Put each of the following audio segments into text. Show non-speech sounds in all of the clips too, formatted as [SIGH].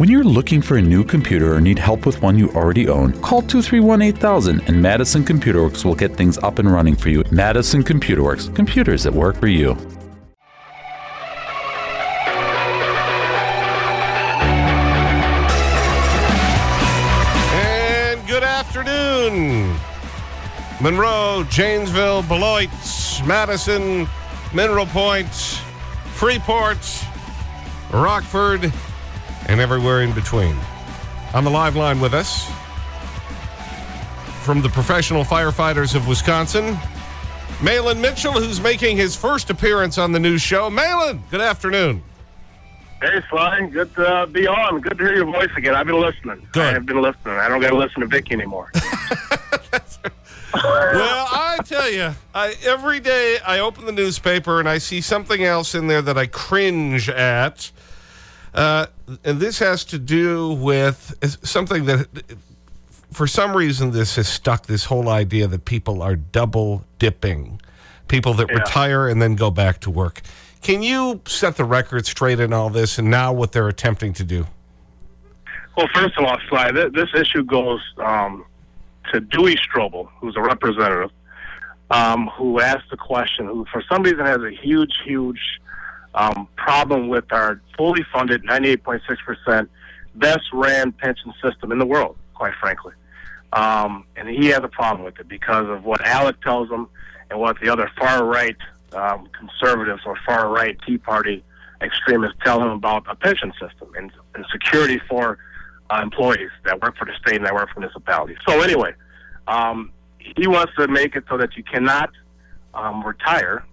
When you're looking for a new computer or need help with one you already own, call 231 8000 and Madison Computer Works will get things up and running for you. Madison Computer Works, computers that work for you. And good afternoon. Monroe, Janesville, Beloit, Madison, Mineral Point, Freeport, Rockford, and everywhere in between. On the live line with us from the Professional Firefighters of Wisconsin, Mahlon Mitchell, who's making his first appearance on the new show. Mahlon, good afternoon. Hey, Sly. Good to uh, be on. Good to hear your voice again. I've been listening. Good. I've been listening. I don't got to listen to Vicky anymore. [LAUGHS] [LAUGHS] well, I tell you, I, every day I open the newspaper and I see something else in there that I cringe at. Uh, and this has to do with something that, for some reason, this has stuck this whole idea that people are double dipping. People that retire and then go back to work. Can you set the record straight in all this and now what they're attempting to do? Well, first of all, Sly, th this issue goes um, to Duey Stroebel, who's a representative, um, who asked the question, who for some reason has a huge, huge um, problem with our fully funded 98.6% best ran pension system in the world, quite frankly. Um, and he has a problem with it because of what ALEC tells him and what the other far right um, conservatives or far right Tea Party extremists tell him about a pension system and, and security for uh, employees that work for the state and that work for municipalities. So anyway, um, he wants to make it so that you cannot um, retire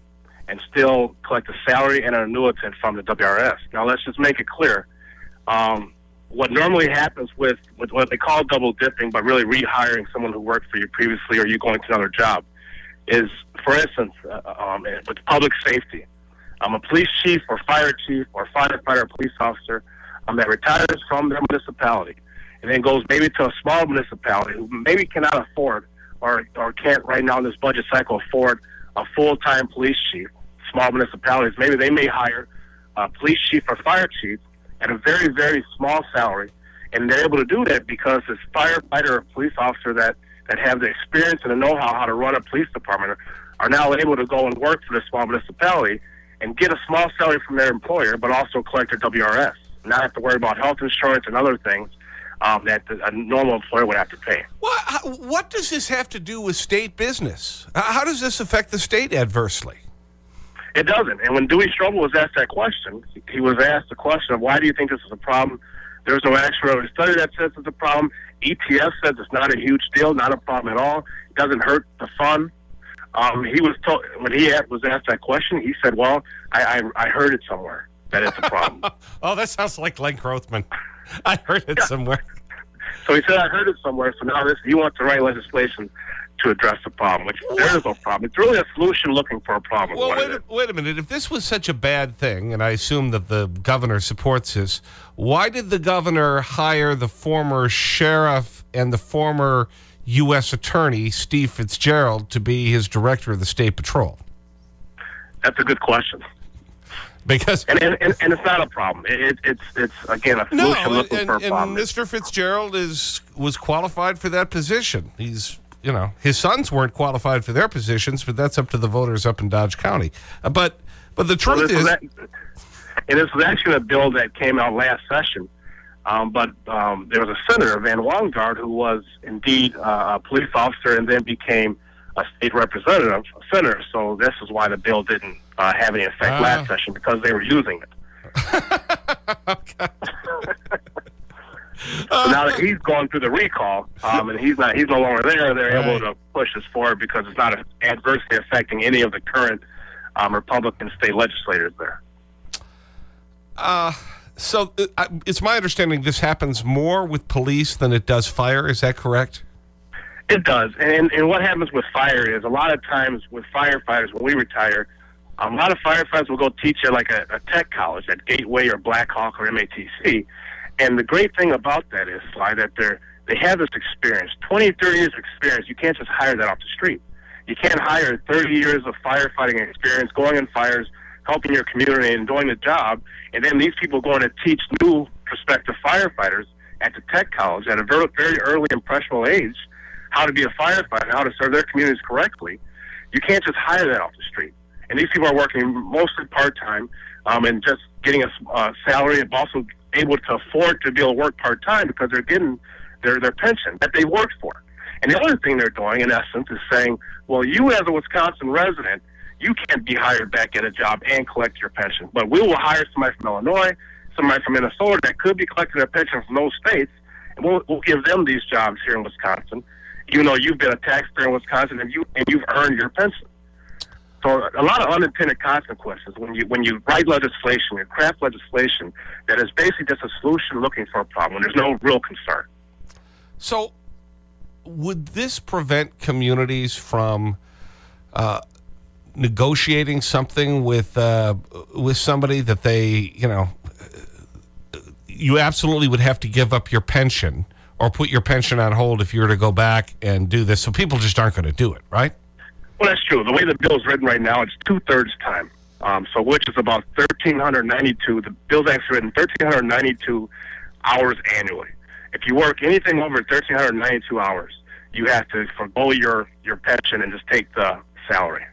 and still collect a salary and an annuitant from the WRS. Now let's just make it clear. Um, what normally happens with, with what they call double dipping, but really rehiring someone who worked for you previously or you going to another job, is, for instance, uh, um, with public safety. I'm a police chief or fire chief or firefighter or police officer um, that retires from their municipality and then goes maybe to a small municipality who maybe cannot afford or, or can't right now in this budget cycle afford a full-time police chief. Small municipalities, maybe they may hire a police chief or fire chief at a very, very small salary. And they're able to do that because this firefighter or police officer that that have the experience and the know-how how to run a police department are now able to go and work for the small municipality and get a small salary from their employer, but also collect their WRS. Not have to worry about health insurance and other things um, that a normal employer would have to pay. What, what does this have to do with state business? How does this affect the state adversely? It doesn't. And when Duey Stroebel was asked that question, he was asked the question of why do you think this is a problem? There's no actual study that says it's a problem. ETF says it's not a huge deal, not a problem at all. It doesn't hurt the fund. Um, he was told when he was asked that question, he said, "Well, I, I, I heard it somewhere that it's a problem." [LAUGHS] oh, that sounds like Glenn Grothman. [LAUGHS] I heard it somewhere. So he said, "I heard it somewhere." So now this, he wants to write legislation to address the problem, which there is no problem. It's really a solution looking for a problem. Well, wait a, wait a minute. If this was such a bad thing, and I assume that the governor supports this, why did the governor hire the former sheriff and the former U.S. attorney, Steve Fitzgerald, to be his director of the state patrol? That's a good question. Because and, and, and, and, it's not a problem. It, it's, it's, again, a solution no, looking and, for a problem. And Mr. Fitzgerald is, was qualified for that position. He's you know, his sons weren't qualified for their positions, but that's up to the voters up in Dodge County. Uh, but, but the truth well, is. That, and this was actually a bill that came out last session. Um, but um, there was a senator, Van Wanggaard, who was indeed uh, a police officer and then became a state representative, a senator. So this is why the bill didn't uh, have any effect uh. last session because they were using it. [LAUGHS] [LAUGHS] So now that he's gone through the recall, um, and he's not, he's no longer there. They're right. able to push this forward because it's not adversely affecting any of the current um, Republican state legislators there. Uh, so uh, it's my understanding this happens more with police than it does fire. Is that correct? It does. And, and what happens with fire is a lot of times with firefighters, when we retire, a lot of firefighters will go teach at like a, a tech college at Gateway or Blackhawk or MATC. And the great thing about that is, Sly, that they're, they have this experience 20, 30 years of experience. You can't just hire that off the street. You can't hire 30 years of firefighting experience, going in fires, helping your community and doing the job, and then these people going to teach new prospective firefighters at the tech college at a very, very early impressionable age how to be a firefighter, how to serve their communities correctly. You can't just hire that off the street. And these people are working mostly part time um, and just getting a uh, salary and also able to afford to be able to work part time because they're getting their their pension that they worked for. And the other thing they're doing, in essence, is saying, well, you as a Wisconsin resident, you can't be hired back at a job and collect your pension, but we will hire somebody from Illinois, somebody from Minnesota that could be collecting their pension from those states, and we'll, we'll give them these jobs here in Wisconsin. You know, you've been a taxpayer in Wisconsin, and you and you've earned your pension. So a lot of unintended consequences when you when you write legislation and craft legislation that is basically just a solution looking for a problem. There's no real concern. So, would this prevent communities from uh, negotiating something with uh, with somebody that they you know you absolutely would have to give up your pension or put your pension on hold if you were to go back and do this. So people just aren't going to do it, right? Well, that's true. The way the bill is written right now, it's two thirds time. Um, so which is about 1,392. The bill's actually written 1,392 hours annually. If you work anything over 1,392 hours, you have to forego your, your pension and just take the salary.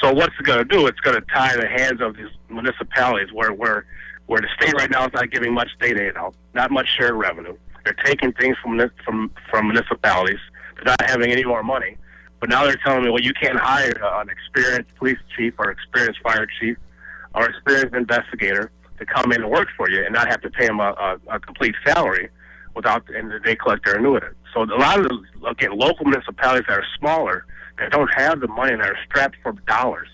So what's it going to do? It's going to tie the hands of these municipalities where, where, where the state right now is not giving much state aid out, not much shared revenue. They're taking things from, from, from municipalities. They're not having any more money. But now they're telling me, well, you can't hire an experienced police chief or experienced fire chief or experienced investigator to come in and work for you and not have to pay them a, a, a complete salary without, and they collect their annuity. So a lot of the, again, local municipalities that are smaller, that don't have the money and are strapped for dollars,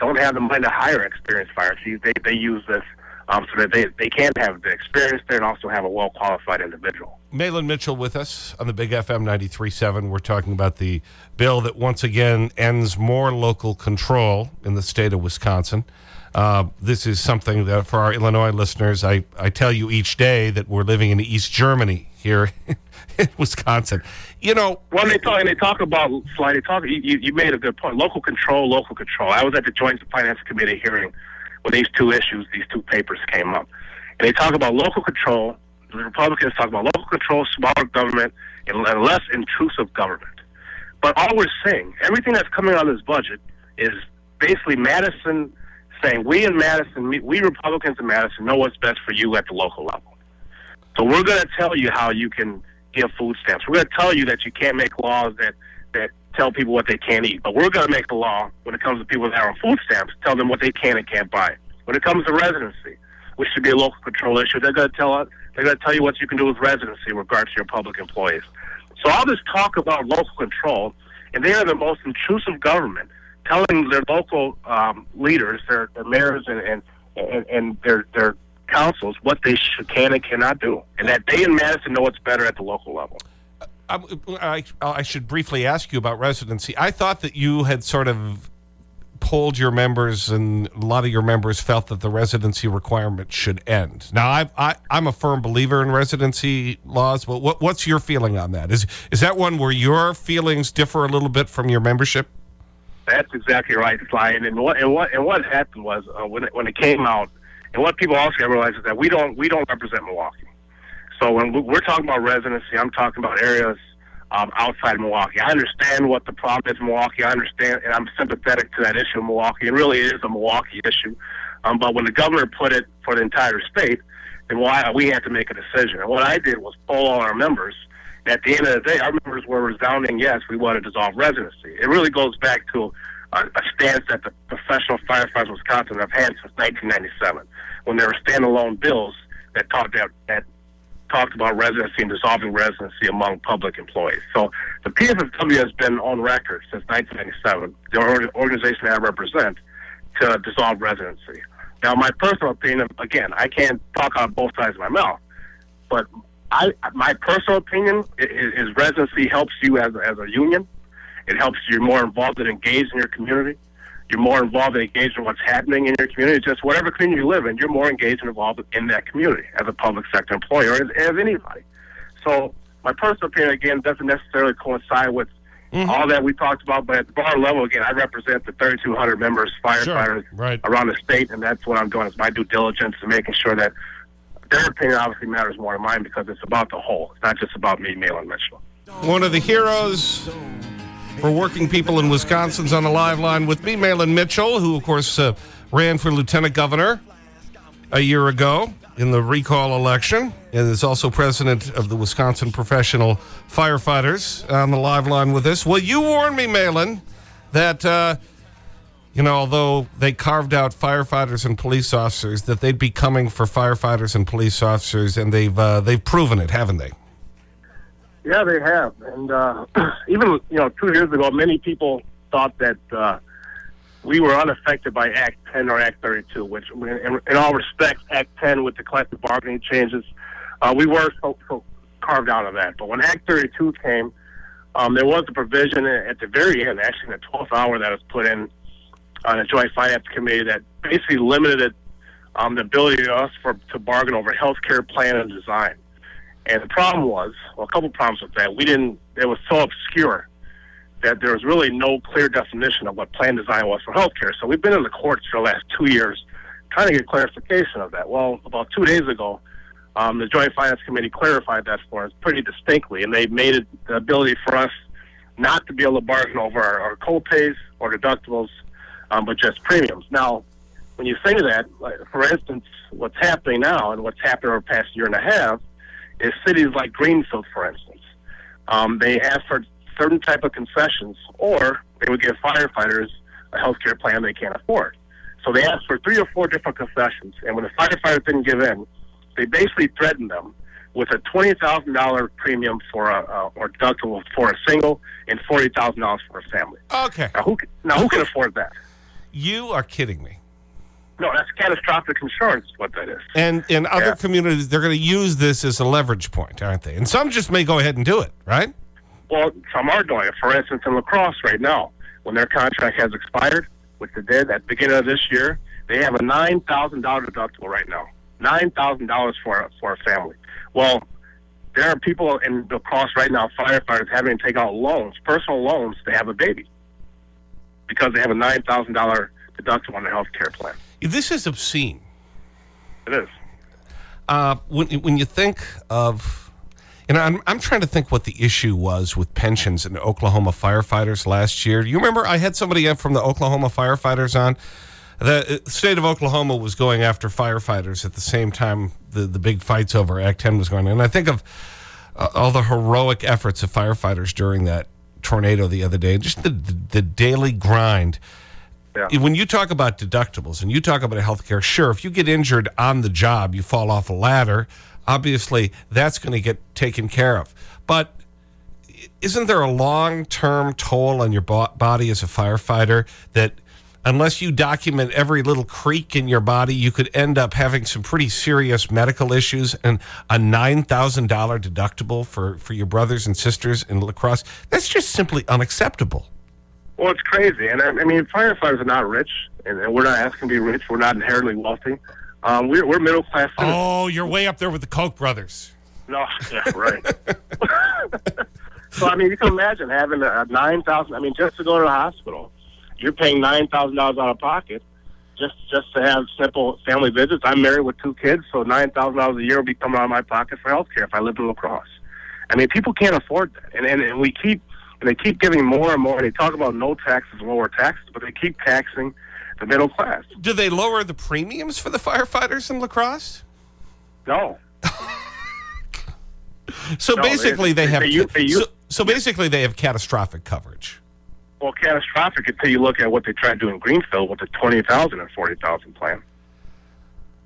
don't have the money to hire experienced fire chiefs, they, they use this um, so that they, they can have the experience there and also have a well qualified individual. Mahlon Mitchell with us on the Big FM 93.7. We're talking about the bill that once again ends more local control in the state of Wisconsin. Uh, this is something that for our Illinois listeners, I, I tell you each day that we're living in East Germany here [LAUGHS] in Wisconsin. You know, when they talk, and they talk about, Sly, they talk, you, you made a good point. Local control, local control. I was at the Joint Finance Committee hearing when these two issues, these two papers came up. And they talk about local control. The Republicans talk about local control, smaller government, and less intrusive government. But all we're saying, everything that's coming out of this budget is basically Madison saying, we in Madison, we Republicans in Madison know what's best for you at the local level. So we're going to tell you how you can give food stamps. We're going to tell you that you can't make laws that, that tell people what they can't eat. But we're going to make a law when it comes to people that are on food stamps, tell them what they can and can't buy. When it comes to residency, which should be a local control issue, they're going to tell us, they're going to tell you what you can do with residency in regards to your public employees. So all this talk about local control, and they are the most intrusive government, telling their local um, leaders, their, their mayors and, and, and, and their, their councils what they should, can and cannot do, and that they in Madison know what's better at the local level. I, I, should briefly ask you about residency. I thought that you had sort of polled your members and a lot of your members felt that the residency requirement should end. Now, I've, I, I'm a firm believer in residency laws, but what, what's your feeling on that? Is, is that one where your feelings differ a little bit from your membership? That's exactly right, Sly. And, and, what, and, what, and what happened was uh, when, it, when it came out, and what people also realize is that we don't, we don't represent Milwaukee. So when we're talking about residency, I'm talking about areas um, outside Milwaukee. I understand what the problem is in Milwaukee. I understand, and I'm sympathetic to that issue in Milwaukee. It really is a Milwaukee issue. Um, but when the governor put it for the entire state, then why we had to make a decision. And what I did was poll all our members. And at the end of the day, our members were resounding yes, we want to dissolve residency. It really goes back to a, a stance that the professional firefighters of Wisconsin have had since 1997, when there were standalone bills that talked about that talked about residency and dissolving residency among public employees. So the PFFW has been on record since 1997, the organization I represent, to dissolve residency. Now, my personal opinion, again, I can't talk on both sides of my mouth, but I, my personal opinion is, is residency helps you as, as a union. It helps you more involved and engaged in your community you're more involved and engaged in what's happening in your community. Just whatever community you live in, you're more engaged and involved in that community as a public sector employee or as, as anybody. So my personal opinion, again, doesn't necessarily coincide with mm-hmm. all that we talked about. But at the bar level, again, I represent the 3,200 members, firefighters Right. around the state, and that's what I'm doing. Is my due diligence and making sure that their opinion obviously matters more than mine because it's about the whole. It's not just about me, Mahlon Mitchell. One of the heroes for working people in Wisconsin's on the live line with me, Mahlon Mitchell, who, of course, uh, ran for lieutenant governor a year ago in the recall election and is also president of the Wisconsin Professional Firefighters on the live line with us. Well, you warned me, Mahlon, that, uh, you know, although they carved out firefighters and police officers, that they'd be coming for firefighters and police officers, and they've, uh, they've proven it, haven't they? Yeah, they have, and uh, [CLEARS THROAT] even you know, two years ago, many people thought that uh, we were unaffected by Act 10 or Act 32, which, in, in all respects, Act 10 with the collective bargaining changes, uh, we were so, so carved out of that. But when Act 32 came, um, there was a provision at the very end, actually in the 12th hour, that was put in on the Joint Finance Committee that basically limited um, the ability of us for to bargain over health care plan and design. And the problem was, well, a couple problems with that. We didn't, it was so obscure that there was really no clear definition of what plan design was for healthcare. So we've been in the courts for the last two years trying to get clarification of that. Well, about two days ago, um, the Joint Finance Committee clarified that for us pretty distinctly, and they made it the ability for us not to be able to bargain over our, our co-pays or deductibles, um, but just premiums. Now, when you say that, like, for instance, what's happening now and what's happened over the past year and a half is cities like Greenfield, for instance. Um, they ask for certain type of concessions, or they would give firefighters a health care plan they can't afford. So they asked for three or four different concessions, and when the firefighters didn't give in, they basically threatened them with a twenty thousand dollar premium for a uh, or deductible for a single and forty thousand dollars for a family. Okay. Now who now who can afford that? You are kidding me. No, that's catastrophic insurance. is What that is. And in other Yeah. communities, they're going to use this as a leverage point, aren't they? And some just may go ahead and do it, right? Well, some are doing it. For instance, in La Crosse right now, when their contract has expired, which they did at the beginning of this year, they have a nine thousand dollar deductible right now. Nine thousand dollars for for a family. Well, there are people in La Crosse right now, firefighters having to take out loans, personal loans, to have a baby because they have a nine thousand dollar deductible on their health care plan. This is obscene. It is. Uh, when, when you think of, you know, I'm, I'm trying to think what the issue was with pensions in Oklahoma firefighters last year. You remember I had somebody from the Oklahoma firefighters on? The uh, state of Oklahoma was going after firefighters at the same time the, the big fights over Act 10 was going on. And I think of uh, all the heroic efforts of firefighters during that tornado the other day, just the, the, the daily grind. Yeah. When you talk about deductibles and you talk about health care, sure, if you get injured on the job, you fall off a ladder, obviously that's going to get taken care of. But isn't there a long term toll on your body as a firefighter that unless you document every little creak in your body, you could end up having some pretty serious medical issues and a $9,000 deductible for, for your brothers and sisters in La Crosse? That's just simply unacceptable. Well, it's crazy, and I, I mean, firefighters are not rich, and, and we're not asking to be rich. We're not inherently wealthy. Um, we're we're middle class. Oh, you're way up there with the Koch brothers. No, yeah, right. [LAUGHS] so I mean, you can imagine having a nine thousand. I mean, just to go to the hospital, you're paying nine thousand dollars out of pocket just just to have simple family visits. I'm married with two kids, so nine thousand dollars a year will be coming out of my pocket for health care if I lived in La Crosse. I mean, people can't afford that, and, and and we keep and they keep giving more and more. They talk about no taxes, lower taxes, but they keep taxing the middle class. Do they lower the premiums for the firefighters in La Crosse? No, [LAUGHS] So No, basically, they- they, have. they they so, so basically, they have catastrophic coverage. well, catastrophic until you look at what they tried to do in Greenfield with the 20,000 and 40,000 plan.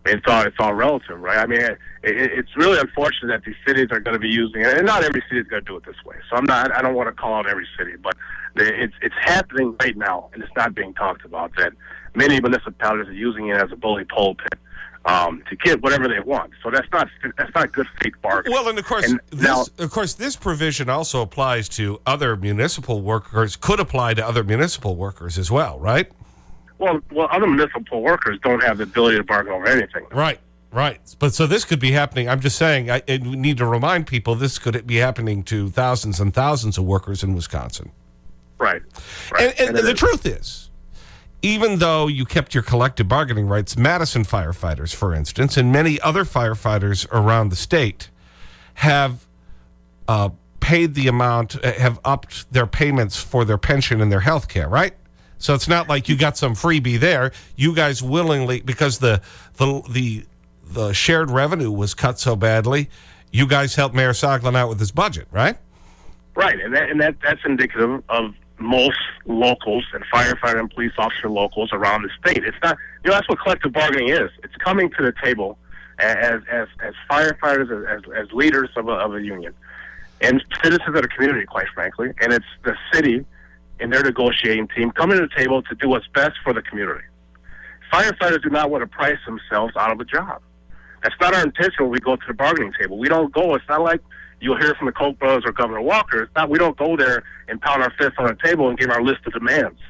It's all it's all relative, right? I mean, it, it, it's really unfortunate that these cities are going to be using it, and not every city is going to do it this way. So I'm not. I don't want to call out every city, but it's it's happening right now, and it's not being talked about. That many municipalities are using it as a bully pulpit um, to get whatever they want. So that's not that's not good faith bargaining. Well, and of course, And this, now- of course, this provision also applies to other municipal workers. Could apply to other municipal workers as well, right? Well, well, other municipal workers don't have the ability to bargain over anything. Right, right. But so this could be happening. I'm just saying, I, I need to remind people this could be happening to thousands and thousands of workers in Wisconsin. Right. right. And, and, and the is. truth is, even though you kept your collective bargaining rights, Madison firefighters, for instance, and many other firefighters around the state have uh, paid the amount, uh, have upped their payments for their pension and their health care, right? So it's not like you got some freebie there. You guys willingly, because the, the, the, the shared revenue was cut so badly, you guys helped Mayor Soglin out with his budget, right? Right, and, that, and that, that's indicative of most locals and firefighter and police officer locals around the state. It's not, you know, that's what collective bargaining is. It's coming to the table as, as, as firefighters, as, as leaders of a, of a union, and citizens of the community, quite frankly. And it's the city and their negotiating team coming to the table to do what's best for the community. Firefighters do not want to price themselves out of a job. That's not our intention when we go to the bargaining table. We don't go, it's not like you'll hear from the Koch brothers or Governor Walker. It's not, we don't go there and pound our fists on a table and give our list of demands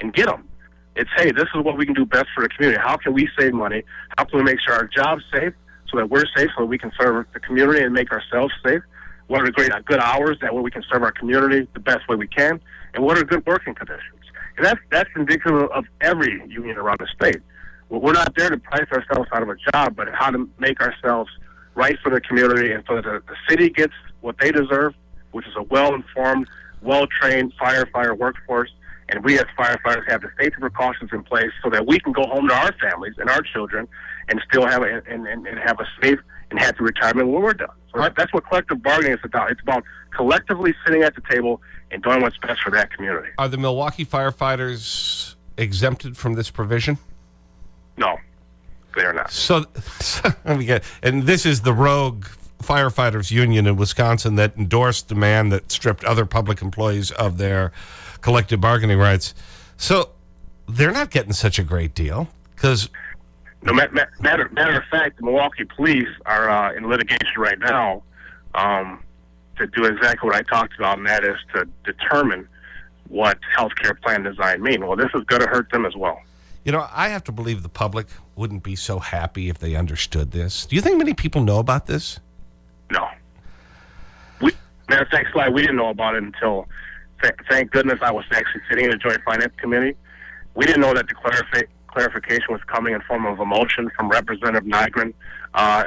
and get them. It's, hey, this is what we can do best for the community. How can we save money? How can we make sure our job's safe so that we're safe so that we can serve the community and make ourselves safe? What are the great good hours that way we can serve our community the best way we can? And what are good working conditions? And that's, that's indicative of every union around the state. We're not there to price ourselves out of a job, but how to make ourselves – right for the community and so that the, city gets what they deserve, which is a well-informed, well-trained firefighter workforce, and we as firefighters have the safety precautions in place so that we can go home to our families and our children and still have a, and, and, and have a safe and happy retirement when we're done. That's what collective bargaining is about. It's about collectively sitting at the table and doing what's best for that community. Are the Milwaukee firefighters exempted from this provision? No they are not. So, so [LAUGHS] and this is the rogue firefighters union in Wisconsin that endorsed the man that stripped other public employees of their collective bargaining rights. So they're not getting such a great deal because. No, matter, matter, matter of fact, the Milwaukee police are uh, in litigation right now um, to do exactly what I talked about, and that is to determine what healthcare plan design mean. Well, this is going to hurt them as well. You know, I have to believe the public wouldn't be so happy if they understood this. Do you think many people know about this? No. We, matter of fact, Sly, we didn't know about it until, th thank goodness, I was actually sitting in the Joint Finance Committee. We didn't know that the clarifi clarification was coming in form of a motion from Representative Nygren uh,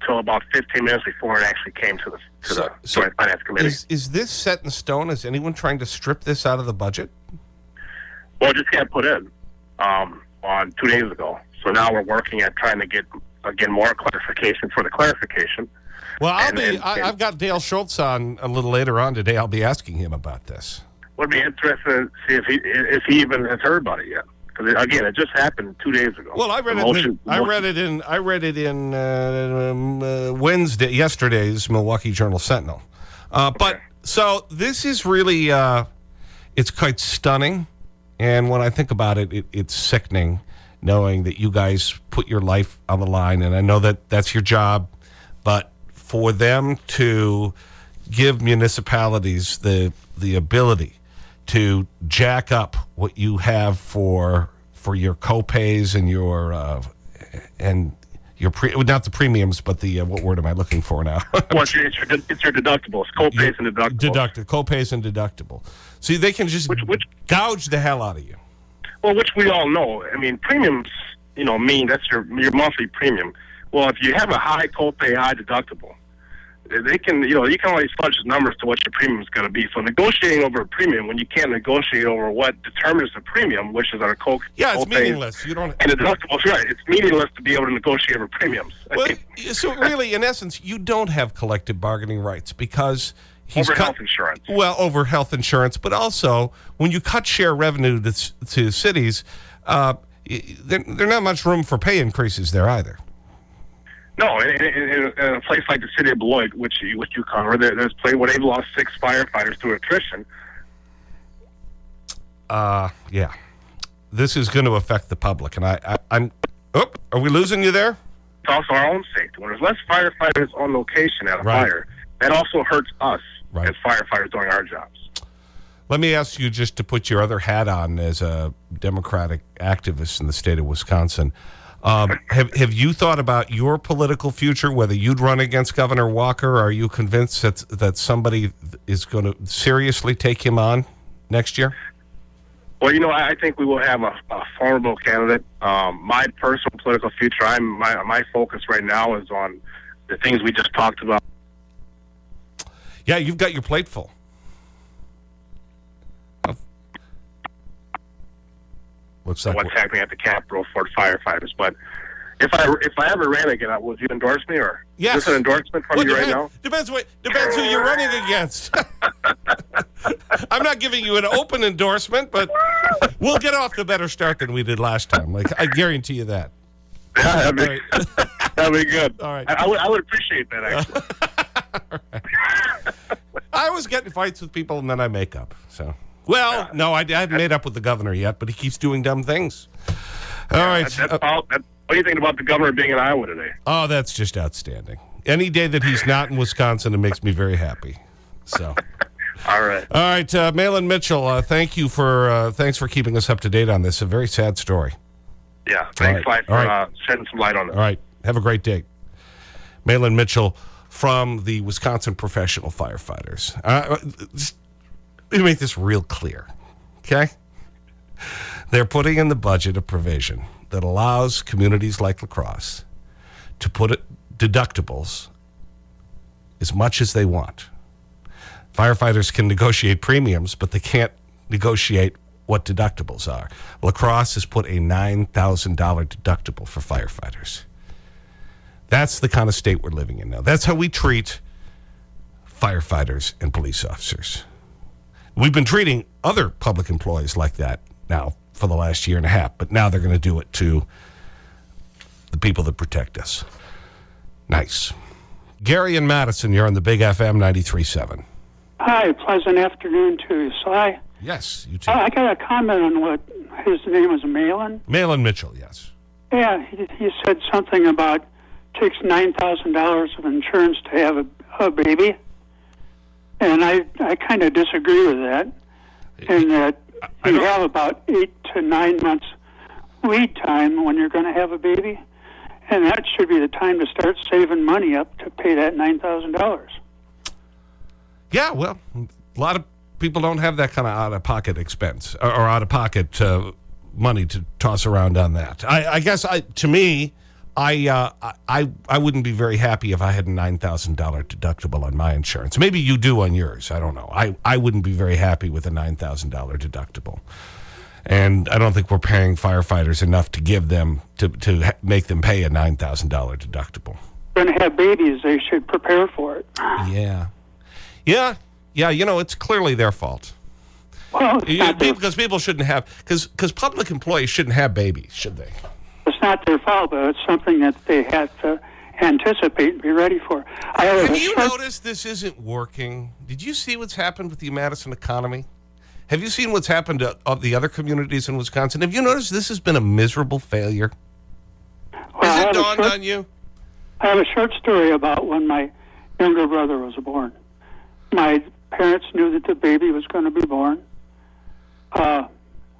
until about 15 minutes before it actually came to the, to so, the Joint Finance Committee. Is, is this set in stone? Is anyone trying to strip this out of the budget? Well, it just got put in um, on two days ago. So now we're working at trying to get again more clarification for the clarification. Well, I'll and, be. And, I, have got Dale Schultz on a little later on today. I'll be asking him about this. Would be interesting to see if he if he even has heard about it yet. Again, it just happened two days ago. Well, I read it. In, I read it in. I read it in uh, um, uh, Wednesday, yesterday's Milwaukee Journal Sentinel. Uh, okay. But so this is really, uh, it's quite stunning. And when I think about it, it, it's sickening knowing that you guys put your life on the line. And I know that that's your job, but for them to give municipalities the, the ability to jack up what you have for, for your copays and your, uh, and your pre, not the premiums, but the, uh, what word am I looking for now? [LAUGHS] well, it's, your, it's, your, it's your deductibles, copays and deductibles. Deductible, copays and deductible. See, they can just which, which, gouge the hell out of you. Well, which we all know. I mean, premiums, you know, mean that's your your monthly premium. Well, if you have a high copay, high deductible, they can, you know, you can only fudge the numbers to what your premium is going to be. So negotiating over a premium when you can't negotiate over what determines the premium, which is our co yeah, it's meaningless. You don't and the deductibles, right? It's meaningless to be able to negotiate over premiums. Well, so really, in essence, you don't have collective bargaining rights because He's over health insurance. Well, over health insurance, but also when you cut share revenue to, to cities, uh, there, there's not much room for pay increases there either. No, in, in, in, a place like the city of Beloit, which you, which you cover, there, there's a place where they've lost six firefighters through attrition. Uh, yeah. This is going to affect the public. And I, I, I'm, oh, are we losing you there? It's also our own safety. When there's less firefighters on location at a right. fire, that also hurts us right. as firefighters doing our jobs. Let me ask you just to put your other hat on as a Democratic activist in the state of Wisconsin. Um, have, have you thought about your political future, whether you'd run against Governor Walker? Are you convinced that, that somebody is going to seriously take him on next year? Well, you know, I, I think we will have a, a formidable candidate. Um, my personal political future, I'm my my focus right now is on the things we just talked about. Yeah, you've got your plate full. What's that? What's happening at the Capitol for firefighters? But if I if I ever ran again, would you endorse me or Yes. is this an endorsement from Well, you right now? Depends, what, depends who you're running against. [LAUGHS] I'm not giving you an open endorsement, but we'll get off to a better start than we did last time. Like, I guarantee you that. [LAUGHS] That'd be, [LAUGHS] that'd be good. All right. I, I would I would appreciate that actually. I was getting fights with people and then I make up. So, well, no, I, I haven't made up with the governor yet, but he keeps doing dumb things. All right. That- that's Uh, all, that, what do you think about the governor being in Iowa today? oh, that's just outstanding. Any day that he's not in Wisconsin, it makes me very happy. So. [LAUGHS] All right. All right, uh, Mahlon Mitchell, uh, thank you for, uh, thanks for keeping us up to date on this. A very sad story. Yeah. Thanks, right. Clyde, for All right. uh, shedding some light on this. All right. Have a great day. Mahlon Mitchell from the Wisconsin Professional Firefighters. Let me make this real clear. Okay? They're putting in the budget a provision that allows communities like La Crosse to put deductibles as much as they want. Firefighters can negotiate premiums, but they can't negotiate what deductibles are. La Crosse has put a $9,000 deductible for firefighters. That's the kind of state we're living in now. That's how we treat firefighters and police officers. We've been treating other public employees like that now for the last year and a half, but now they're going to do it to the people that protect us. Nice. Gary and Madison, you're on the Big FM 93.7. Hi, pleasant afternoon to you. I, Yes, you too. I got a comment on what his name was Mahlon. Mahlon Mitchell, yes. Yeah, he, he said something about takes nine thousand dollars of insurance to have a, a baby, and I I kind of disagree with that. And that you have about eight to nine months lead time when you're going to have a baby, and that should be the time to start saving money up to pay that nine thousand dollars. Yeah, well, a lot of people don't have that kind of out of pocket expense or, or out of pocket uh, money to toss around on that. I, I guess I, to me, I, uh, I, I wouldn't be very happy if I had a $9,000 deductible on my insurance. Maybe you do on yours. I don't know. I, I wouldn't be very happy with a $9,000 deductible. And I don't think we're paying firefighters enough to give them, to, to make them pay a $9,000 deductible. Going to have babies, they should prepare for it. [SIGHS] Yeah. Yeah. Yeah. You know, it's clearly their fault. Well, it's Yeah, not their because people shouldn't have, because public employees shouldn't have babies, should they? It's not their fault, but it's something that they have to anticipate and be ready for. I have, you short, noticed this isn't working? Did you see what's happened with the Madison economy? Have you seen what's happened to of the other communities in Wisconsin? Have you noticed this has been a miserable failure? well, Has it dawned short- on you? I have a short story about when my younger brother was born. My parents knew that the baby was going to be born. Uh,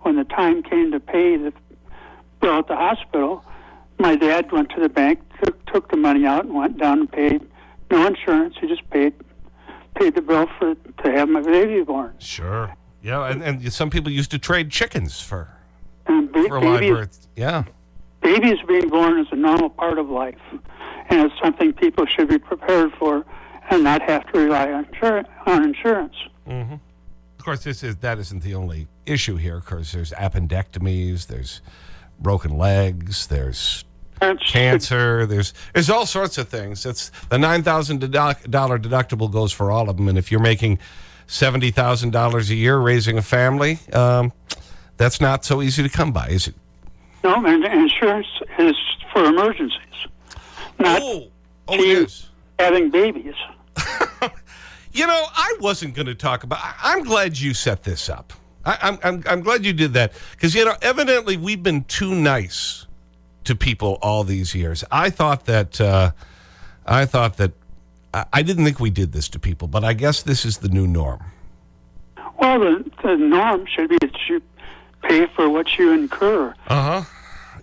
when the time came to pay the bill at the hospital, my dad went to the bank, took, took the money out, and went down and paid. No insurance. He just paid paid the bill for to have my baby born. Sure. Yeah, and, and some people used to trade chickens for, And ba- for a live babies, birth. Yeah. babies being born is a normal part of life, and it's something people should be prepared for and not have to rely on, insur- on insurance. Mm-hmm. Of course, this is, that isn't the only issue here. Of course, there's appendectomies, there's broken legs, there's cancer. There's there's all sorts of things. It's the nine thousand dollar deductible goes for all of them. And if you're making seventy thousand dollars a year raising a family, um, that's not so easy to come by, is it? No, and insurance is for emergencies, not oh, oh, is. having babies. [LAUGHS] You know, I wasn't going to talk about. I, I'm glad you set this up. I, I'm, I'm I'm glad you did that because you know, evidently we've been too nice to people all these years. I thought that. Uh, I thought that. I, I didn't think we did this to people, but I guess this is the new norm. Well, the, the norm should be that you pay for what you incur. Uh huh.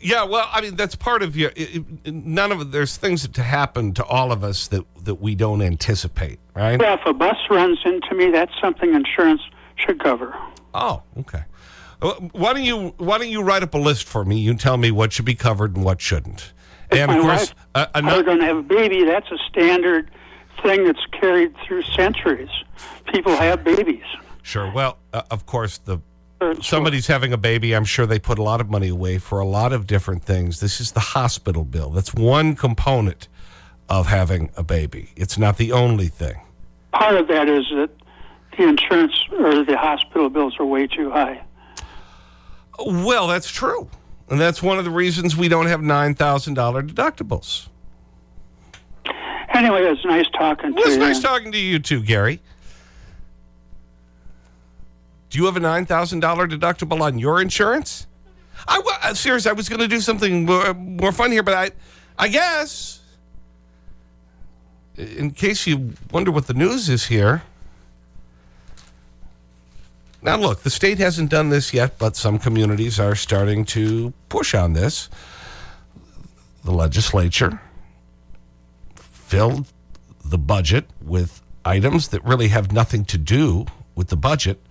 Yeah, well, I mean, that's part of your. It, it- none of it, there's things that happen to all of us that, that we don't anticipate, right? Yeah, if a bus runs into me, that's something insurance should cover. Oh, okay. Why don't you Why don't you write up a list for me? You tell me what should be covered and what shouldn't. And My of course, wife, uh, another, going to have a baby. That's a standard thing that's carried through centuries. People have babies. sure. Well, uh, of course, the somebody's having a baby. I'm sure they put a lot of money away for a lot of different things. This is the hospital bill. That's one component of having a baby. It's not the only thing. Part of that is that the insurance or the hospital bills are way too high. Well, that's true. And that's one of the reasons we don't have $9,000 deductibles. Anyway, it was nice talking Well, to you. nice talking to you too, Gary. Do you have a $9,000 deductible on your insurance? I, wa- uh, seriously, I was going to do something more, more fun here, but I, I guess, in case you wonder what the news is here. Now, look, the state hasn't done this yet, but some communities are starting to push on this. The legislature filled the budget with items that really have nothing to do with the budget,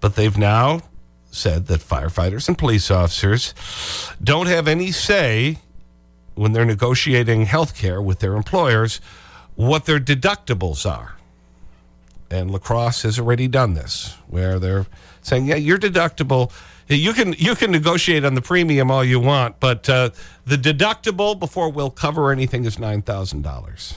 but they've now said that firefighters and police officers don't have any say when they're negotiating health care with their employers what their deductibles are. And La Crosse has already done this, where they're saying, yeah, your deductible, you can, you can negotiate on the premium all you want, but uh, the deductible before we'll cover anything is $9,000.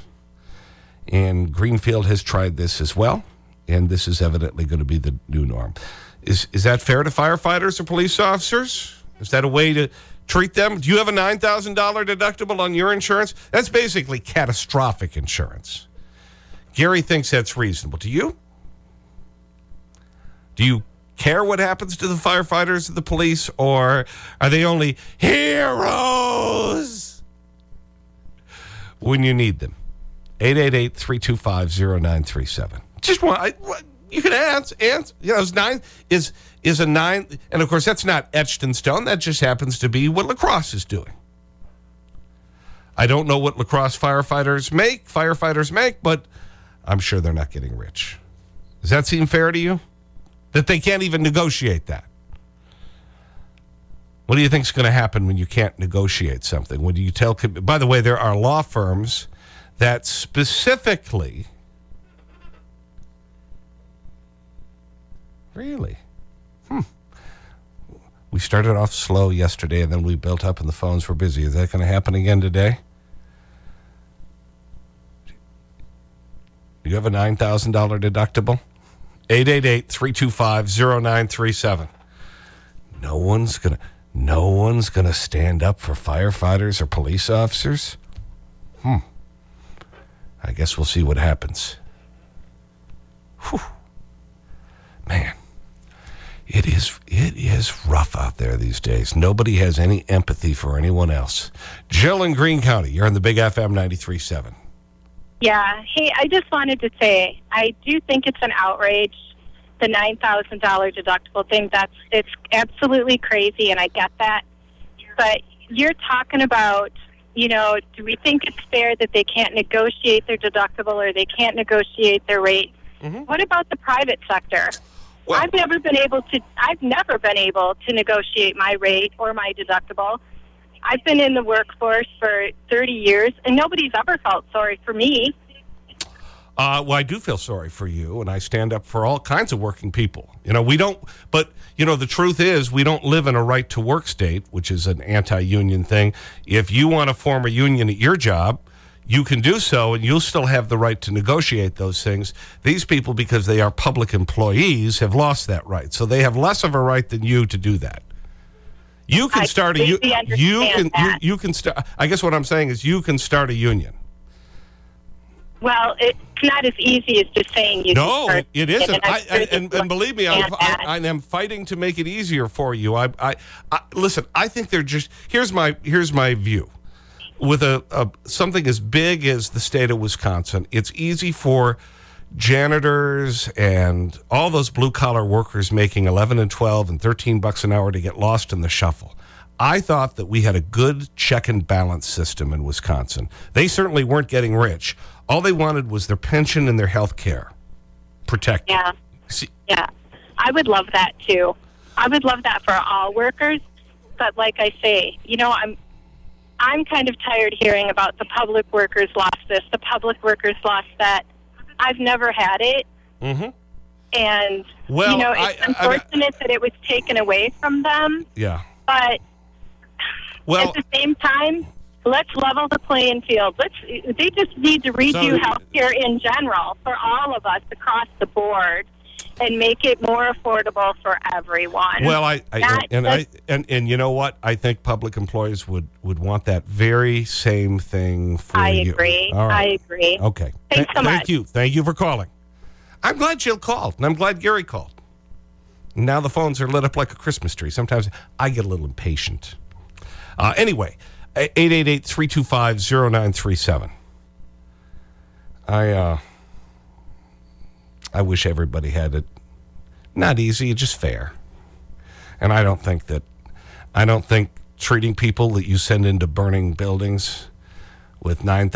And Greenfield has tried this as well, and this is evidently going to be the new norm. Is, is that fair to firefighters or police officers? Is that a way to treat them? Do you have a $9,000 deductible on your insurance? That's basically catastrophic insurance. Gary thinks that's reasonable. Do you? Do you care what happens to the firefighters and the police, or are they only heroes when you need them? 888 325 0937. Just one. You can answer. answer you know, is nine, is, is a nine, and of course, that's not etched in stone. That just happens to be what La Crosse is doing. I don't know what La Crosse firefighters make, firefighters make, but I'm sure they're not getting rich. Does that seem fair to you? That they can't even negotiate that? What do you think is going to happen when you can't negotiate something? When you tell, by the way, there are law firms that specifically, really, hmm. We started off slow yesterday and then we built up and the phones were busy. Is that going to happen again today? Do you have a $9,000 deductible? 888 325 0937. No one's going to. No one's going to stand up for firefighters or police officers? Hmm. I guess we'll see what happens. Whew. Man, it is, it is rough out there these days. Nobody has any empathy for anyone else. Jill in Greene County, you're on the Big FM 93.7. Yeah. Hey, I just wanted to say I do think it's an outrage. The nine thousand dollar deductible thing. That's it's absolutely crazy, and I get that. But you're talking about, you know, do we think it's fair that they can't negotiate their deductible or they can't negotiate their rate? Mm-hmm. What about the private sector? Well- I've never been able to. I've never been able to negotiate my rate or my deductible. I've been in the workforce for 30 years, and nobody's ever felt sorry for me. Uh, well, I do feel sorry for you, and I stand up for all kinds of working people. You know, we don't, but, you know, the truth is we don't live in a right to work state, which is an anti union thing. If you want to form a union at your job, you can do so, and you'll still have the right to negotiate those things. These people, because they are public employees, have lost that right. So they have less of a right than you to do that. You can I start a completely you can, you, you can start, I guess what I'm saying is you can start a union. Well, it's not as easy as just saying you. No, can it, isn't. I'm I, and, and, believe me, I'm, I, I, am fighting to make it easier for you. I, I, I, listen, I think they're just, here's my, here's my view. With a, a, something as big as the state of Wisconsin, it's easy for janitors and all those blue collar workers making 11 and 12 and 13 bucks an hour to get lost in the shuffle. I thought that we had a good check and balance system in Wisconsin. They certainly weren't getting rich. All they wanted was their pension and their health care protected. Yeah. See, Yeah. I would love that too. I would love that for all workers. But like I say, you know, I'm I'm kind of tired hearing about the public workers lost this, the public workers lost that. I've never had it. Mm-hmm. And, Well, you know, I- it's I- unfortunate that it was taken away from them. Yeah. But Well, at the same time, let's level the playing field. Let's. They just need to redo So- healthcare in general for all of us across the board, and make it more affordable for everyone. Well, I, I That- and I and, and you know what? I think public employees would would want that very same thing for I you. agree. Right. I agree. Okay. Thanks Th- so Thank much. you. Thank you for calling. I'm glad Jill called, and I'm glad Gary called. Now the phones are lit up like a Christmas tree. Sometimes I get a little impatient. Uh, anyway, 888-325-0937. I, uh, I wish everybody had it not easy, just fair. And I don't think that, I don't think treating people that you send into burning buildings with $9,000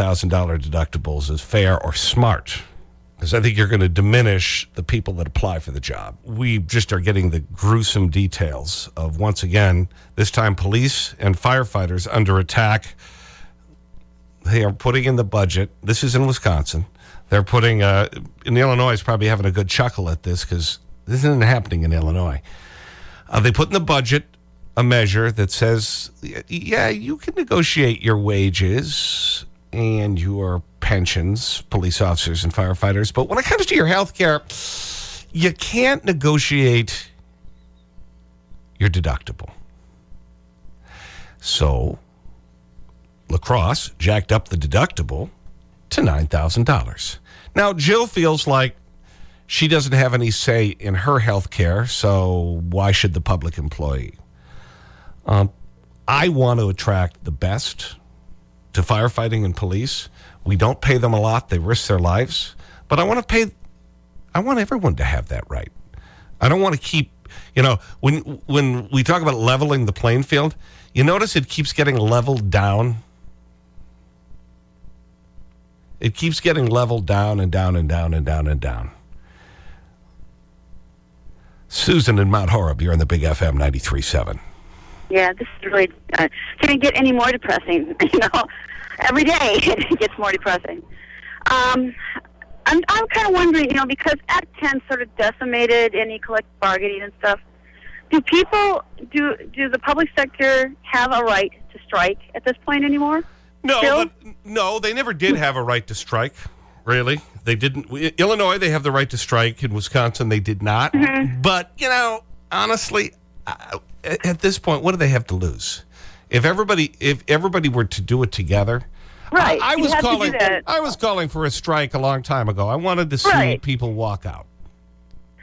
deductibles is fair or smart. Because I think you're going to diminish the people that apply for the job. We just are getting the gruesome details of, once again, this time police and firefighters under attack. They are putting in the budget. This is in Wisconsin. They're putting, uh, in Illinois, is probably having a good chuckle at this because this isn't happening in Illinois. Uh, they put in the budget a measure that says, yeah, you can negotiate your wages and your pensions, police officers and firefighters. But when it comes to your health care, you can't negotiate your deductible. So, La Crosse jacked up the deductible to $9,000. Now, Jill feels like she doesn't have any say in her health care, so why should the public employee? Um, I want to attract the best to firefighting and police. We don't pay them a lot, they risk their lives. But I want to pay, I want everyone to have that right. I don't want to keep, you know, when, when we talk about leveling the playing field, you notice it keeps getting leveled down. It keeps getting leveled down and down and down and down and down. Susan in Mount Horeb, you're on the Big FM 93.7. Yeah, this is really uh, can't get any more depressing. [LAUGHS] You know, every day [LAUGHS] it gets more depressing. Um, I'm I'm kind of wondering, you know, because Act 10 sort of decimated any collective bargaining and stuff. Do people do do the public sector have a right to strike at this point anymore? No, but no, they never did have a right to strike. Really, they didn't. Illinois, they have the right to strike. In Wisconsin, they did not. Mm-hmm. But you know, honestly, at this point, what do they have to lose? If everybody, if everybody were to do it together, Right, I, I was have to do calling. I was calling for a strike a long time ago. I wanted to see Right. people walk out.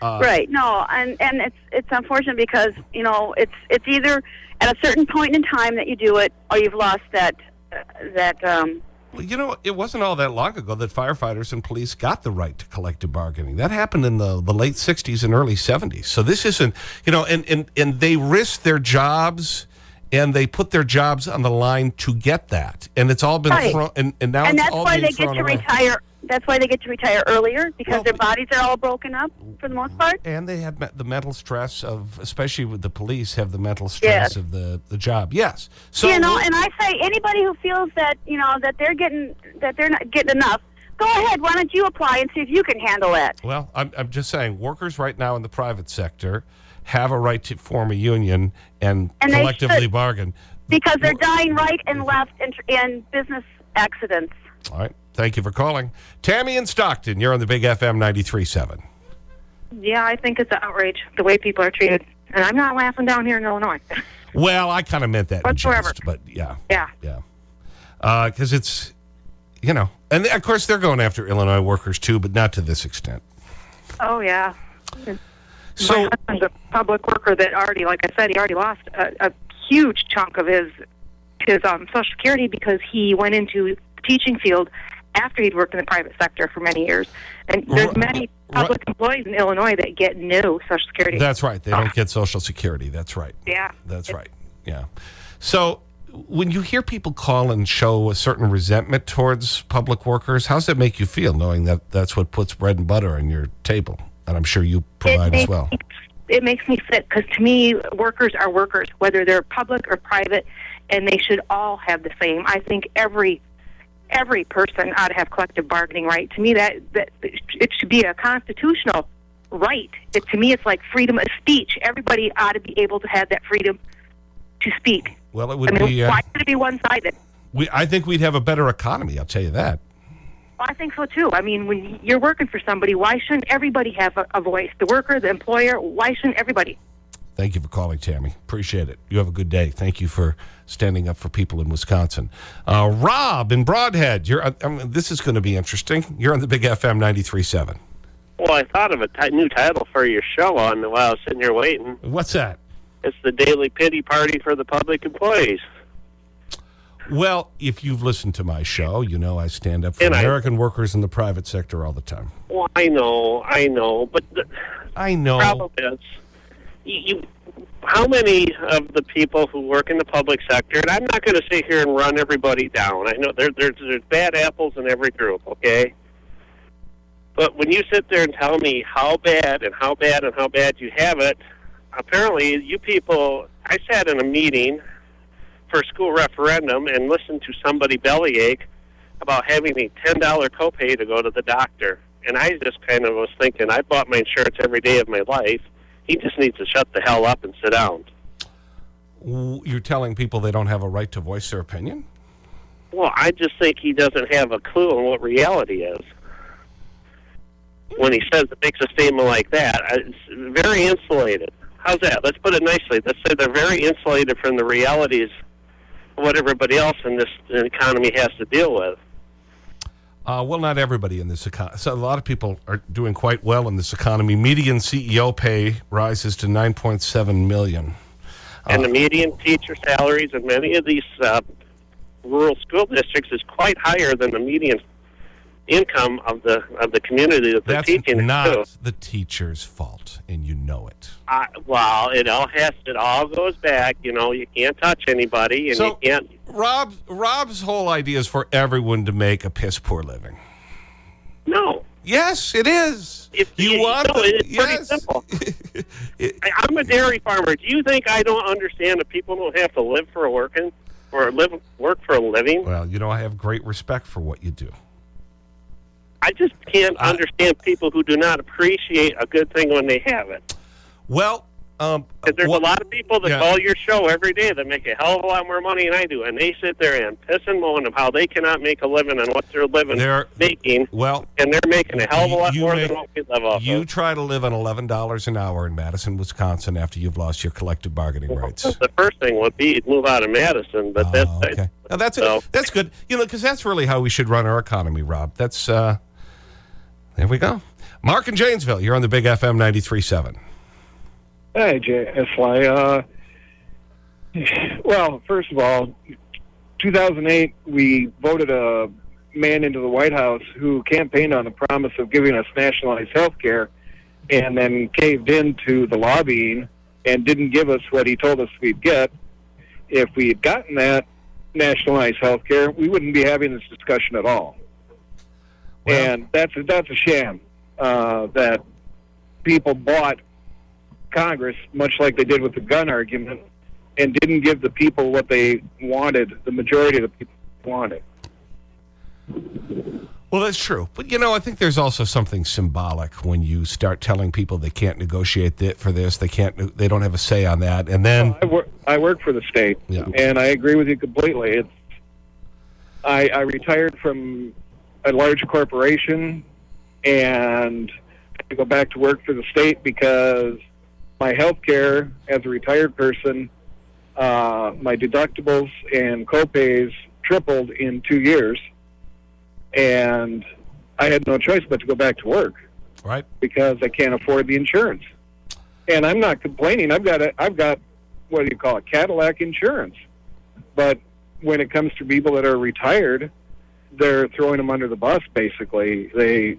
Uh, right. No, and and it's it's unfortunate because you know it's it's either at a certain point in time that you do it, or you've lost that that um, Well, you know, it wasn't all that long ago that firefighters and police got the right to collective bargaining. That happened in the, the late 60s and early 70s. So this isn't, you know, and, and, and they risked their jobs and they put their jobs on the line to get that. And it's all been Right. thrown, and, and now and it's that's why they get to retire. That's why they get to retire earlier because Well, their bodies are all broken up for the most part. And they have the mental stress of, especially with the police, have the mental stress Yes. of the, the job. Yes. So you know, and I say anybody who feels that you know that they're getting that they're not getting enough, go ahead. Why don't you apply and see if you can handle it? Well, I'm, I'm just saying, workers right now in the private sector have a right to form a union and, And collectively bargain. Because they're dying right and left in, in business accidents. All right. Thank you for calling. Tammy in Stockton, you're on the Big FM 93.7. Yeah, I think it's an outrage the way people are treated. And I'm not laughing down here in Illinois. [LAUGHS] Well, I kind of meant that Whatsoever. jest, but yeah. yeah. Yeah. Because it's, you know, and of course they're going after Illinois workers too, but not to this extent. Oh, yeah. So, My husband's a public worker that already, like I said, he already lost a, a huge chunk of his his um, Social Security because he went into the teaching field after he'd worked in the private sector for many years. And there's many public employees in Illinois that get no Social Security. that's right. They don't ah. get Social Security. That's right. yeah. That's right. Yeah. So when you hear people call and show a certain resentment towards public workers, how's that make you feel knowing that that's what puts bread and butter on your table? And I'm sure you provide as well. it makes me sick because to me, workers are workers, whether they're public or private, and they should all have the same. I think every every person ought to have collective bargaining right. To me, that that it should be a constitutional right. It, to me, it's like freedom of speech. Everybody ought to be able to have that freedom to speak. Well, it would I mean, be. Uh, why should it be one sided? we, I think we'd have a better economy, I'll tell you that. Well, I think so too. I mean, when you're working for somebody, why shouldn't everybody have a, a voice? The worker, the employer, why shouldn't everybody? Thank you for calling, Tammy. Appreciate it. You have a good day. Thank you for standing up for people in Wisconsin. Uh, Rob in Brodhead, you're, I mean, this is going to be interesting. You're on the Big FM 93.7. Well, I thought of a new title for your show on while I was sitting here waiting. What's that? It's the Daily Pity Party for the Public Employees. Well, if you've listened to my show, you know I stand up for And I- American workers in the private sector all the time. Well, I know, I know, but the I know. problem is, you, how many of the people who work in the public sector, and I'm not going to sit here and run everybody down. I know there, there's, there's bad apples in every group, okay? But when you sit there and tell me how bad and how bad and how bad you have it, apparently you people, I sat in a meeting for a school referendum and listened to somebody bellyache about having a $10 copay to go to the doctor. And I just kind of was thinking, I bought my insurance every day of my life. He just needs to shut the hell up and sit down. You're telling people they don't have a right to voice their opinion? Well, I just think he doesn't have a clue on what reality is. When he says makes a statement like that, it's very insulated. How's that? Let's put it nicely. Let's say they're very insulated from the realities of what everybody else in this economy has to deal with. Uh, well, not everybody in this economy. So a lot of people are doing quite well in this economy. Median CEO pay rises to 9.7 million. And the median teacher salaries in many of these uh, rural school districts is quite higher than the median income of the of the community that they're That's teaching in not the teacher's fault, and you know it. Well, it all has it all goes back. You know, you can't touch anybody, and So- you can't. Rob, Rob's whole idea is for everyone to make a piss poor living. No, Yes, it is. If you you- want no, the- it's pretty yes. simple. [LAUGHS] It- I, I'm a dairy farmer. Do you think I don't understand that people don't have to live for a working or live work for a living? well, you know, I have great respect for what you do. I just can't understand people who do not appreciate a good thing when they have it. Well, um, there's well, a lot of people that yeah. call your show every day that make a hell of a lot more money than I do, and they sit there and piss and moan of how they cannot make a living on what they're living They're- making, Well, and they're making a hell of a lot more make- than what we live off of. you of. try to live on $11 an hour in Madison, Wisconsin after you've lost your collective bargaining rights. The first thing would be move out of Madison, but that's Oh, okay. Now, that's, so- that's good. You know, because that's really how we should run our economy, Rob. That's, uh, there we go. Mark in Janesville, you're on the Big FM 93.7. Hey, Jay Sly. Uh, well, first of all, 2008, we voted a man into the White House who campaigned on the promise of giving us nationalized health care and then caved into the lobbying and didn't give us what he told us we'd get. If we had gotten that nationalized health care, we wouldn't be having this discussion at all. Well- and that's a, that's a sham uh, that people bought Congress, much like they did with the gun argument, and didn't give the people what they wanted, the majority of the people wanted. Well, that's true. But, you know, I think there's also something symbolic when you start telling people they can't negotiate th for this, they, can't, they don't have a say on that. And then, I work, I work for the state, Yeah. and I agree with you completely. It's I, I retired from a large corporation, and I go back to work for the state because my health care as a retired person, uh, my deductibles and copays tripled in two years, and I had no choice but to go back to work right? because I can't afford the insurance. And I'm not complaining. I've got a, I've got what do you call it, Cadillac insurance. But when it comes to people that are retired, they're throwing them under the bus. Basically, they,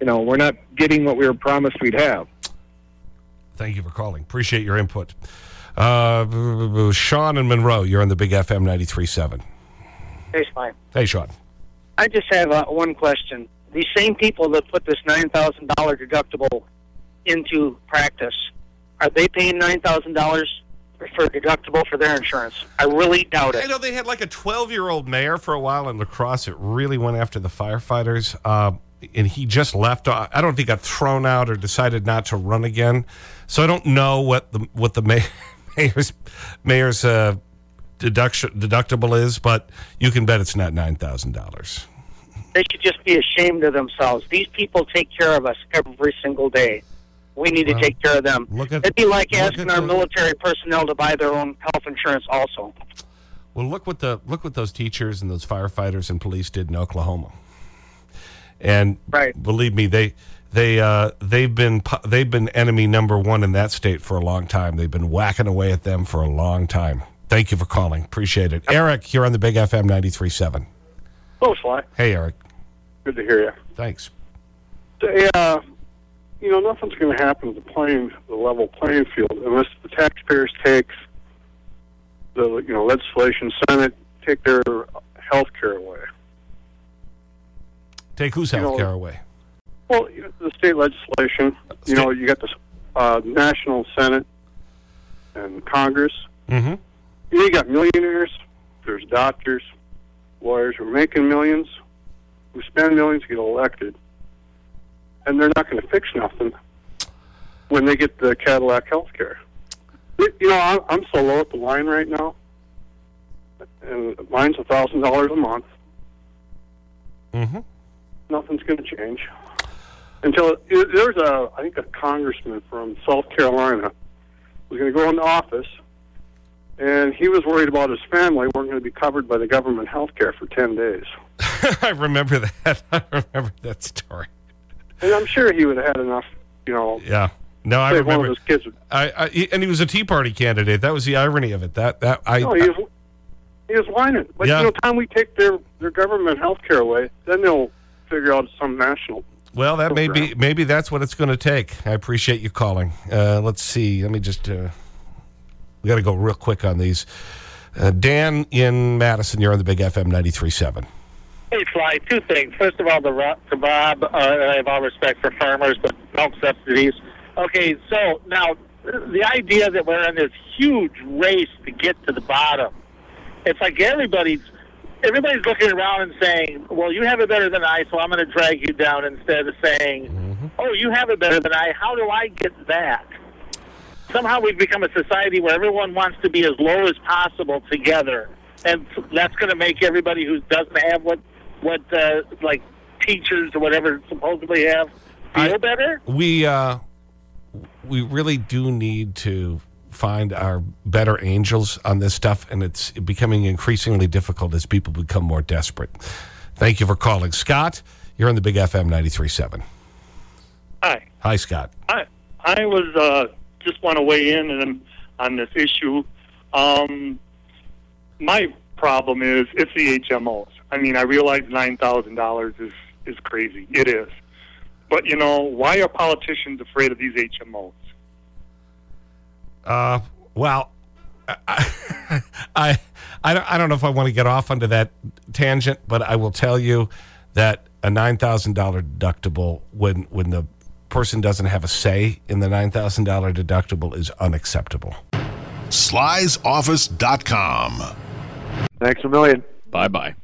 you know, we're not getting what we were promised we'd have. Thank you for calling. Appreciate your input. Uh, Sean and Monroe, you're on the Big FM 93.7. Hey. Hey, Sean. I just have uh, one question. These same people that put this $9,000 deductible into practice, are they paying nine thousand dollars for deductible for their insurance? I really doubt it. I know they had like a 12 year old mayor for a while in La Crosse that really went after the firefighters. Uh, and he just left. I don't know if he got thrown out or decided not to run again. So I don't know what the, what the [LAUGHS] mayor's, mayor's uh, deduction, deductible is, but you can bet it's not $9,000. They should just be ashamed of themselves. These people take care of us every single day. We need Well, to take care of them. look at- It'd be like asking our the- military personnel to buy their own health insurance also. Well, look what, the, look what those teachers and those firefighters and police did in Oklahoma. And Right. believe me, they, they, uh, they've, been, they've been enemy number one in that state for a long time. They've been whacking away at them for a long time. Thank you for calling. Appreciate it. Eric, you're on the Big FM 93.7. Oh, Sly. Hey, Eric. Good to hear you. Thanks. Say, uh, you know, nothing's going to happen to the playing, the level playing field unless the taxpayers take the, you know, legislation, Senate, take their health care away. Take whose You health know- care away? Well, the state legislation, you know, you got the uh, National Senate and Congress. Mm-hmm. You got millionaires, there's doctors, lawyers who are making millions, who spend millions, get elected, and they're not going to fix nothing when they get the Cadillac health care. You know, I'm, I'm so low at the line right now, and mine's a thousand dollars a month. Mm-hmm. Nothing's going to change until there's a, I think, a congressman from South Carolina was going to go into office, and he was worried about his family weren't going to be covered by the government health care for 10 days. [LAUGHS] I remember that. [LAUGHS] I remember that story. And I'm sure he would have had enough, you know. Yeah. No, I say one of his kids. would- I, I, he- and he was a Tea Party candidate. That was the irony of it. That, that, I, No, he was, he was whining. But, Yeah. you know, time we take their, their government health care away, then they'll figure out some national. Well, that may be, maybe that's what it's going to take. I appreciate you calling. Uh, let's see. Let me just, uh, we got to go real quick on these. Uh, Dan in Madison, you're on the Big FM 93.7. Hey, Sly, two things. First of all, the, to Bob, uh, I have all respect for farmers, but milk subsidies. Okay, so now the idea that we're in this huge race to get to the bottom, it's like everybody's everybody's looking around and saying, "Well, you have it better than I, so I'm going to drag you down." Instead of saying, "Oh, you have it better than I. How do I get that?" Somehow we've become a society where everyone wants to be as low as possible together, and that's going to make everybody who doesn't have what what uh, like teachers or whatever supposedly have feel better. We, uh, we really do need to find our better angels on this stuff, and it's becoming increasingly difficult as people become more desperate. Thank you for calling. Scott, you're on the Big FM 93.7. Hi. Hi, Scott. I I was uh, just want to weigh in and on this issue. Um, my problem is it's the HMOs. I mean, I realize nine thousand dollars is is crazy. It is, but you know, why are politicians afraid of these HMOs? Uh, well, I, I, I don't, I don't know if I want to get off onto that tangent, but I will tell you that a $9,000 deductible when, when the person doesn't have a say in the $9,000 deductible is unacceptable. Sly'sOffice.com. Thanks a million. Bye bye.